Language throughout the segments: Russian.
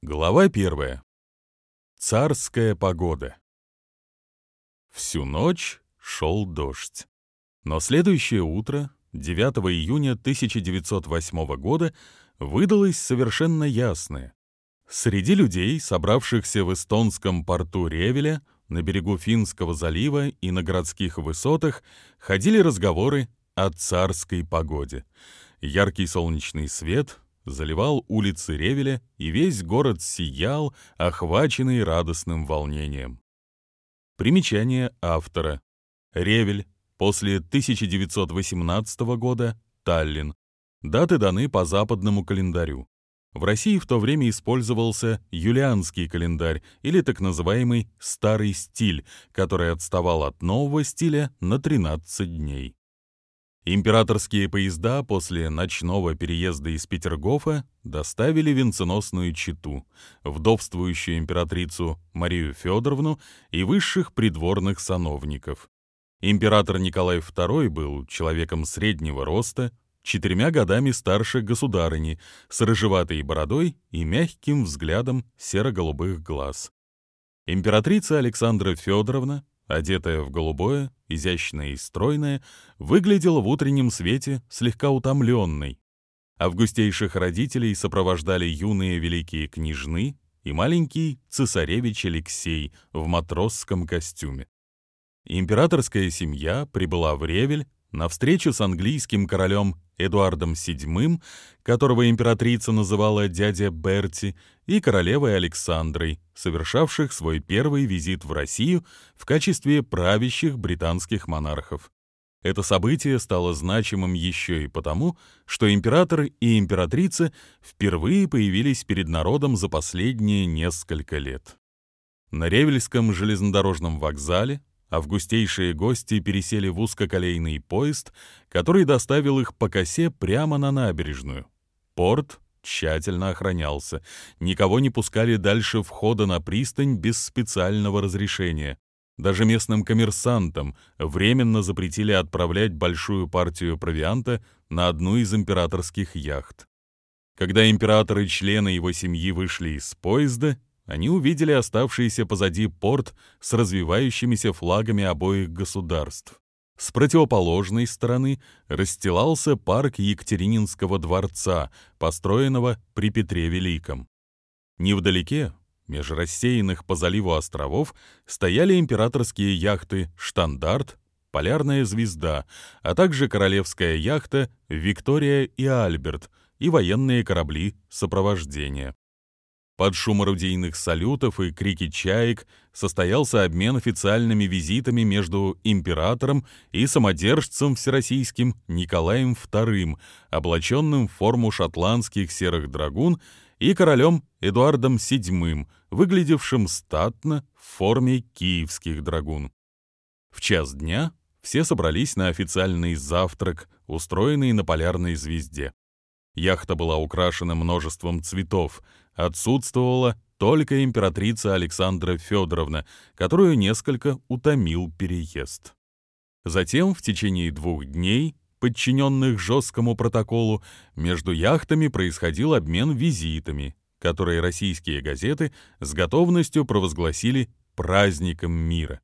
Глава первая. Царская погода. Всю ночь шел дождь. Но следующее утро, 9 июня 1908 года, выдалось совершенно ясное. Среди людей, собравшихся в эстонском порту Ревеля, на берегу Финского залива и на городских высотах, ходили разговоры о царской погоде. Яркий солнечный свет заливал улицы Ревеля, и весь город сиял, охваченный радостным волнением. Примечание автора. Ревель. После 1918 года. Таллин. Даты даны по западному календарю. В России в то время использовался юлианский календарь или так называемый «старый стиль», который отставал от нового стиля на 13 дней. Императорские поезда после ночного переезда из Петергофа доставили венценосную читу, вдовствующую императрицу Марию Федоровну и высших придворных сановников. Император Николай II был человеком среднего роста, четырьмя годами старше государыни, с рыжеватой бородой и мягким взглядом серо-голубых глаз. Императрица Александра Федоровна одетая в голубое, изящная и стройная, выглядела в утреннем свете слегка утомленной. Августейших родителей сопровождали юные великие княжны и маленький цесаревич Алексей в матросском костюме. Императорская семья прибыла в Ревель на встречу с английским королем Эдуардом VII, которого императрица называла дядя Берти, и королевой Александрой, совершавших свой первый визит в Россию в качестве правящих британских монархов. Это событие стало значимым еще и потому, что император и императрица впервые появились перед народом за последние несколько лет. На Ревельском железнодорожном вокзале августейшие гости пересели в узкоколейный поезд, который доставил их по косе прямо на набережную. Порт тщательно охранялся, никого не пускали дальше входа на пристань без специального разрешения. Даже местным коммерсантам временно запретили отправлять большую партию провианта на одну из императорских яхт. Когда император и члены его семьи вышли из поезда, они увидели оставшийся позади порт с развивающимися флагами обоих государств. С противоположной стороны расстилался парк Екатерининского дворца, построенного при Петре Великом. Невдалеке, меж рассеянных по заливу островов, стояли императорские яхты «Штандарт», «Полярная звезда», а также королевская яхта «Виктория и Альберт» и военные корабли сопровождения. Под шум орудийных салютов и крики чаек состоялся обмен официальными визитами между императором и самодержцем всероссийским Николаем II, облаченным в форму шотландских серых драгун, и королем Эдуардом VII, выглядевшим статно в форме киевских драгун. В час дня все собрались на официальный завтрак, устроенный на полярной звезде. Яхта была украшена множеством цветов, отсутствовала только императрица Александра Федоровна, которую несколько утомил переезд. Затем, в течение двух дней, подчиненных жесткому протоколу, между яхтами происходил обмен визитами, которые российские газеты с готовностью провозгласили праздником мира.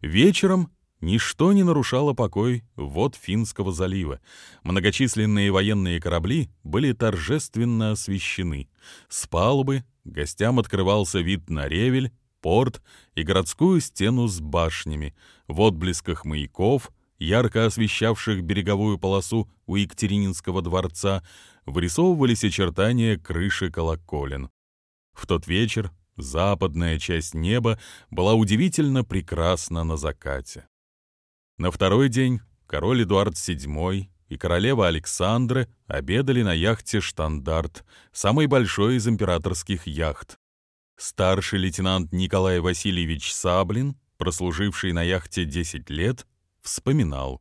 Вечером Ничто не нарушало покой вод Финского залива. Многочисленные военные корабли были торжественно освещены. С палубы гостям открывался вид на Ревель, порт и городскую стену с башнями. В отблесках маяков, ярко освещавших береговую полосу у Екатерининского дворца, вырисовывались очертания крыши колоколен. В тот вечер западная часть неба была удивительно прекрасна на закате. На второй день король Эдуард VII и королева Александра обедали на яхте «Штандарт», самой большой из императорских яхт. Старший лейтенант Николай Васильевич Саблин, прослуживший на яхте 10 лет, вспоминал.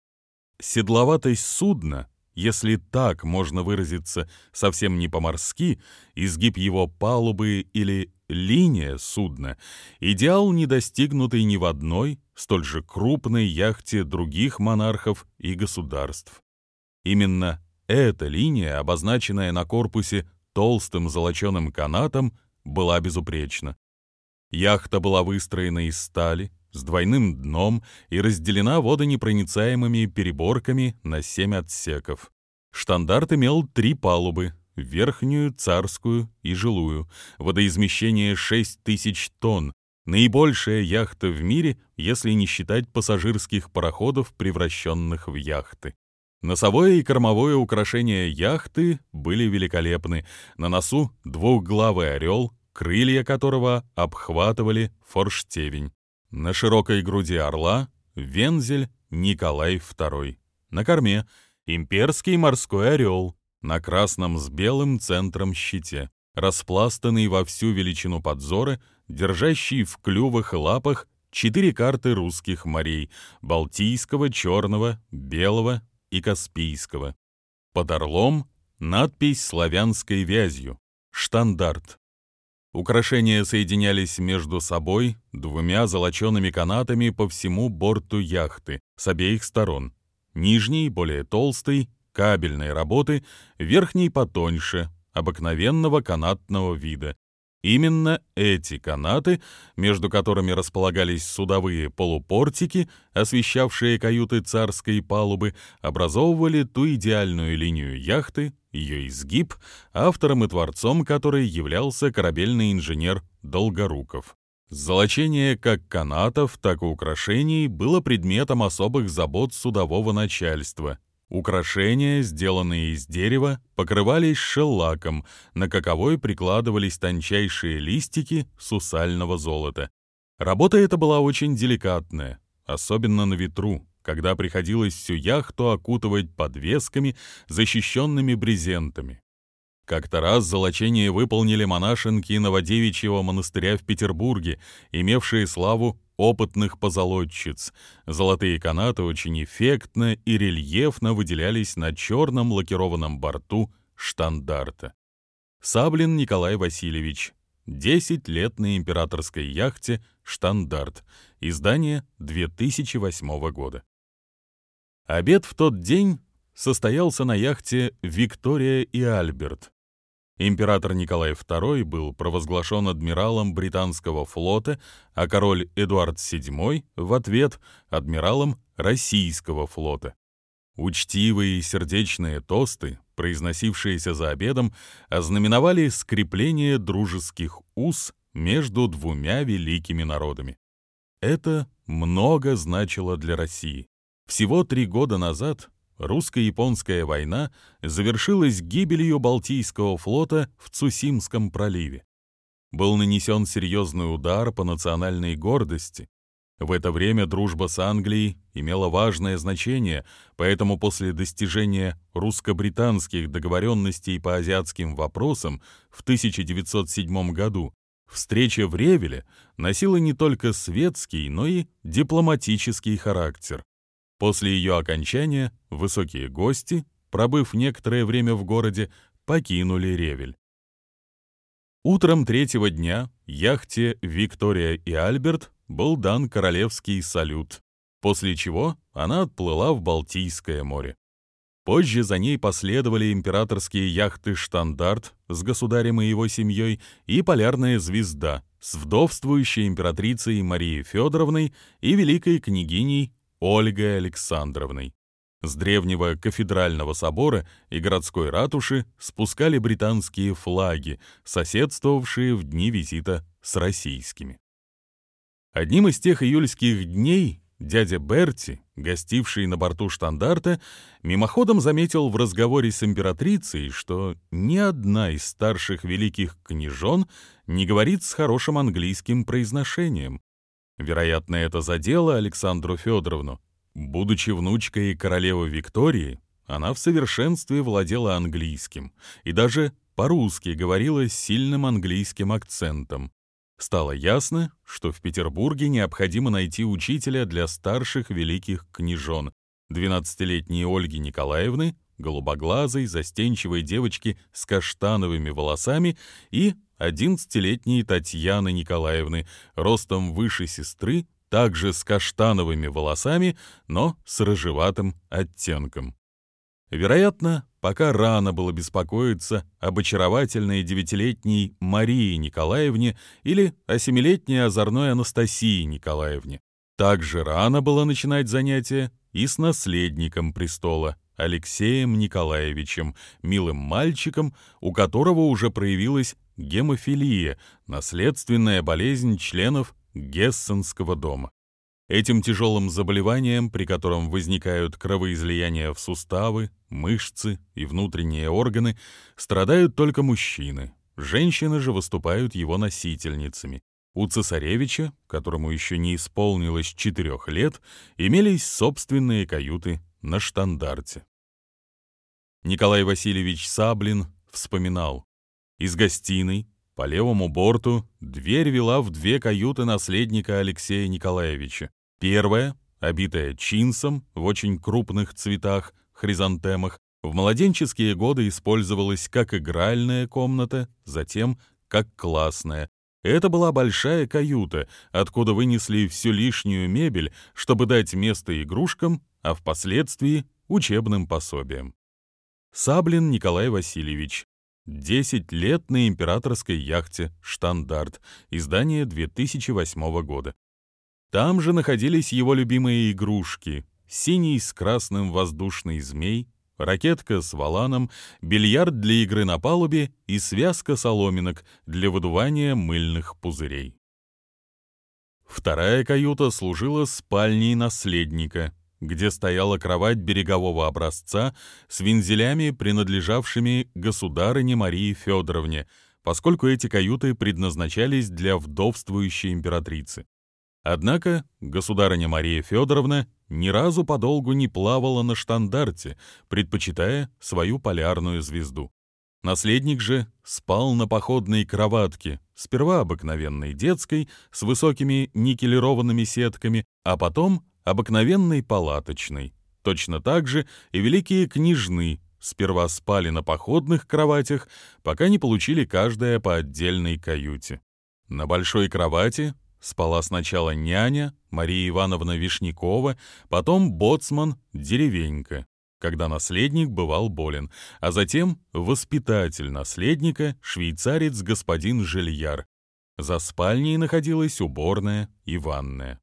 Седловатость судна, если так можно выразиться совсем не по-морски, изгиб его палубы или линия судна — идеал, не достигнутый ни в одной, столь же крупной яхте других монархов и государств. Именно эта линия, обозначенная на корпусе толстым золоченым канатом, была безупречна. Яхта была выстроена из стали, с двойным дном и разделена водонепроницаемыми переборками на семь отсеков. Штандарт имел три палубы — верхнюю, царскую и жилую, водоизмещение 6 тысяч тонн, наибольшая яхта в мире, если не считать пассажирских пароходов, превращенных в яхты. Носовое и кормовое украшения яхты были великолепны. На носу двухглавый орел, крылья которого обхватывали форштевень. На широкой груди орла вензель Николай II. На корме имперский морской орел на красном с белым центром щите, распластанный во всю величину подзора, держащий в клювах лапах четыре карты русских морей — Балтийского, Черного, Белого и Каспийского. Под орлом надпись славянской вязью — штандарт. Украшения соединялись между собой двумя золочеными канатами по всему борту яхты с обеих сторон. Нижний, более толстый, кабельной работы, верхний потоньше, обыкновенного канатного вида, Именно эти канаты, между которыми располагались судовые полупортики, освещавшие каюты царской палубы, образовывали ту идеальную линию яхты, ее изгиб, автором и творцом которой являлся корабельный инженер Долгоруков. Золочение как канатов, так и украшений было предметом особых забот судового начальства, Украшения, сделанные из дерева, покрывались шеллаком, на каковой прикладывались тончайшие листики сусального золота. Работа эта была очень деликатная, особенно на ветру, когда приходилось всю яхту окутывать подвесками, защищенными брезентами. Как-то раз золочение выполнили монашенки Новодевичьего монастыря в Петербурге, имевшие славу опытных позолотчиц. Золотые канаты очень эффектно и рельефно выделялись на черном лакированном борту штандарта. Саблин Николай Васильевич. 10 лет на императорской яхте «Штандарт». Издание 2008 года. Обед в тот день состоялся на яхте «Виктория и Альберт». Император Николай II был провозглашен адмиралом британского флота, а король Эдуард VII в ответ адмиралом российского флота. Учтивые и сердечные тосты, произносившиеся за обедом, ознаменовали скрепление дружеских уз между двумя великими народами. Это много значило для России. Всего три года назад русско-японская война завершилась гибелью Балтийского флота в Цусимском проливе. Был нанесен серьезный удар по национальной гордости. В это время дружба с Англией имела важное значение, поэтому после достижения русско-британских договоренностей по азиатским вопросам в 1907 году встреча в Ревеле носила не только светский, но и дипломатический характер. После ее окончания высокие гости, пробыв некоторое время в городе, покинули Ревель. Утром третьего дня яхте «Виктория и Альберт» был дан королевский салют, после чего она отплыла в Балтийское море. Позже за ней последовали императорские яхты «Штандарт» с государем и его семьей и «Полярная звезда» с вдовствующей императрицей Марией Федоровной и великой княгиней Ольгой Александровной. С древнего кафедрального собора и городской ратуши спускали британские флаги, соседствовавшие в дни визита с российскими. Одним из тех июльских дней дядя Берти, гостивший на борту штандарта, мимоходом заметил в разговоре с императрицей, что ни одна из старших великих княжон не говорит с хорошим английским произношением, Вероятно, это задело Александру Федоровну. Будучи внучкой королевы Виктории, она в совершенстве владела английским и даже по-русски говорила с сильным английским акцентом. Стало ясно, что в Петербурге необходимо найти учителя для старших великих княжон, 12-летней Ольги Николаевны, голубоглазой, застенчивой девочки с каштановыми волосами и одиннадцатилетней Татьяны Николаевны, ростом выше сестры, также с каштановыми волосами, но с рыжеватым оттенком. Вероятно, пока рано было беспокоиться об очаровательной девятилетней Марии Николаевне или о семилетней озорной Анастасии Николаевне. Также рано было начинать занятия и с наследником престола Алексеем Николаевичем, милым мальчиком, у которого уже проявилась гемофилия, наследственная болезнь членов Гессенского дома. Этим тяжелым заболеванием, при котором возникают кровоизлияния в суставы, мышцы и внутренние органы, страдают только мужчины. Женщины же выступают его носительницами. У цесаревича, которому еще не исполнилось четырех лет, имелись собственные каюты на штандарте. Николай Васильевич Саблин вспоминал. Из гостиной по левому борту дверь вела в две каюты наследника Алексея Николаевича. Первая, обитая чинсом в очень крупных цветах, хризантемах, в младенческие годы использовалась как игральная комната, затем как классная. Это была большая каюта, откуда вынесли всю лишнюю мебель, чтобы дать место игрушкам, а впоследствии учебным пособиям. Саблин Николай Васильевич, 10 лет на императорской яхте «Штандарт», издание 2008 года. Там же находились его любимые игрушки — синий с красным воздушный змей, ракетка с валаном, бильярд для игры на палубе и связка соломинок для выдувания мыльных пузырей. Вторая каюта служила спальней наследника — где стояла кровать берегового образца с вензелями, принадлежавшими государыне Марии Федоровне, поскольку эти каюты предназначались для вдовствующей императрицы. Однако государыня Мария Федоровна ни разу подолгу не плавала на штандарте, предпочитая свою полярную звезду. Наследник же спал на походной кроватке, сперва обыкновенной детской, с высокими никелированными сетками, а потом обыкновенной палаточной. Точно так же и великие княжны сперва спали на походных кроватях, пока не получили каждая по отдельной каюте. На большой кровати спала сначала няня Мария Ивановна Вишнякова, потом боцман Деревенька, когда наследник бывал болен, а затем воспитатель наследника, швейцарец господин Жильяр. За спальней находилась уборная и ванная.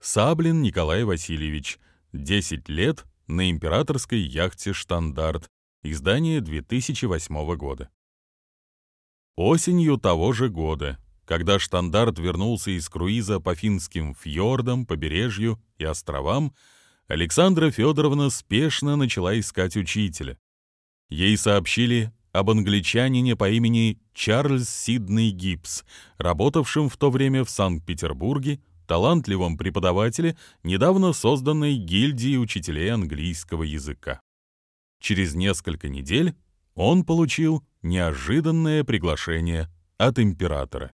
Саблин Николай Васильевич. 10 лет на императорской яхте «Штандарт». Издание 2008 года. Осенью того же года, когда «Штандарт» вернулся из круиза по финским фьордам, побережью и островам, Александра Федоровна спешно начала искать учителя. Ей сообщили об англичанине по имени Чарльз Сидней Гибс, работавшем в то время в Санкт-Петербурге талантливом преподавателе недавно созданной гильдии учителей английского языка. Через несколько недель он получил неожиданное приглашение от императора.